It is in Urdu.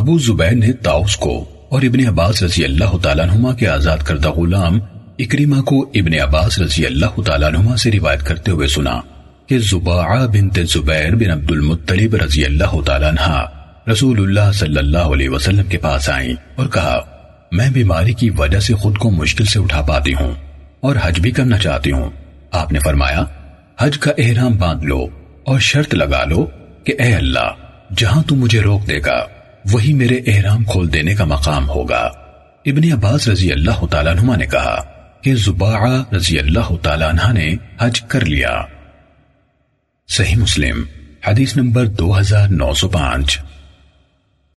ابو زبیر نے تاؤس کو اور ابن عباس رضی اللہ تعالیٰ عنہما کے آزاد کردہ غلام اکریمہ کو ابن عباس رضی اللہ تعالیٰ عنہما سے روایت کرتے ہوئے سنا کہ زباعہ بنت زبیر بن عبد المطلب رضی اللہ تعالیٰ عنہ رسول اللہ صلی اللہ علیہ وسلم کے پاس آئیں اور کہا، میں بیماری کی وجہ سے خود کو مشکل سے اٹھا پاتی ہوں اور حج بھی کرنا چاہتی ہوں۔ آپ نے فرمایا، حج کا احرام باندھ لو اور شرط لگا لو کہ اے اللہ، جہاں تو مجھے روک دے گا۔ وہی میرے احرام کھول دینے کا مقام ہوگا۔ ابن عباس رضی اللہ تعالیٰ عنہ نے کہا کہ زباعہ رضی اللہ تعالیٰ عنہ نے حج کر لیا۔ صحیح مسلم، حدیث نمبر دو ہزار نو سو پانچ۔